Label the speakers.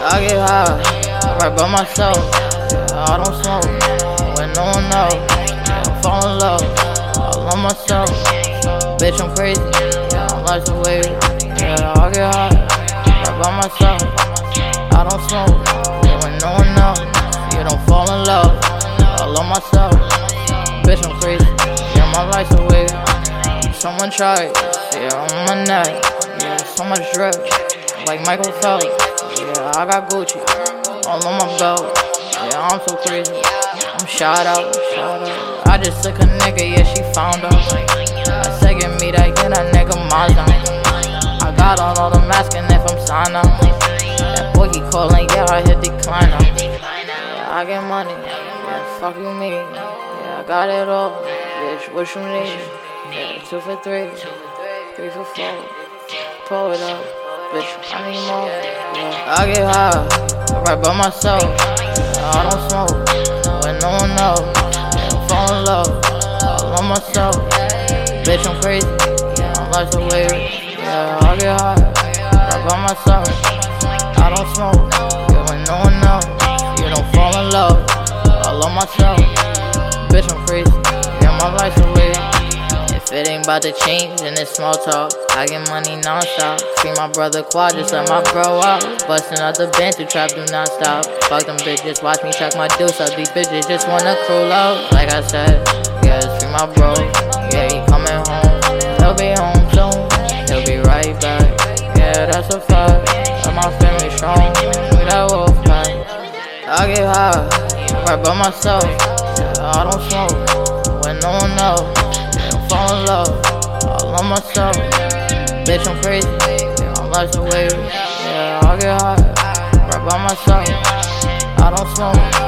Speaker 1: I get high, right by myself. I don't smoke when no one knows. Yeah, I fall in love, all on myself. Bitch, I'm crazy. Yeah, I'm life's away. Yeah, I get high, right by myself. I don't smoke yeah, when no one knows. You don't fall in love, all on myself. Bitch, I'm crazy. Yeah, my life's away. Someone tried, yeah, on my neck. Yeah, so much drip, like Michael Phelps. Yeah, I got Gucci all on my belt. Yeah, I'm so crazy. I'm shot out, shot out. I just took a nigga, yeah, she found out. I give me that, get that nigga Mazda. I got on all the masking if I'm signed up. That boy he calling, yeah, I hit decline now. Yeah, I get money, yeah, fuck you me. Yeah, I got it all, bitch, what you need? Yeah, two for three, three for four. Pull it up, bitch, I get high, right by myself. I don't smoke, when no one knows. Yeah, I fall in love, all on myself. Bitch, I'm crazy, I'm life's a wave. Yeah, I get high, right by myself. I don't smoke, when no one knows. You don't fall in love, all on myself. If it ain't about to change, then it's small talk. I get money non-stop. See my brother quad, just let my bro out. Bustin' out the bench, trap do not stop. Fuck them bitches, watch me check my deuce up. These bitches just wanna cruel out. Like I said, yeah, free my bro. Yeah, he coming home. He'll be home soon. He'll be right back. Yeah, that's a fact. Let my family strong. We that wolf pack. I get high, right by myself. Yeah, I don't smoke when no one knows. Fall in love, all on myself. Bitch, I'm crazy. I'm life's a wave. Yeah, I get high, right by myself. I don't smoke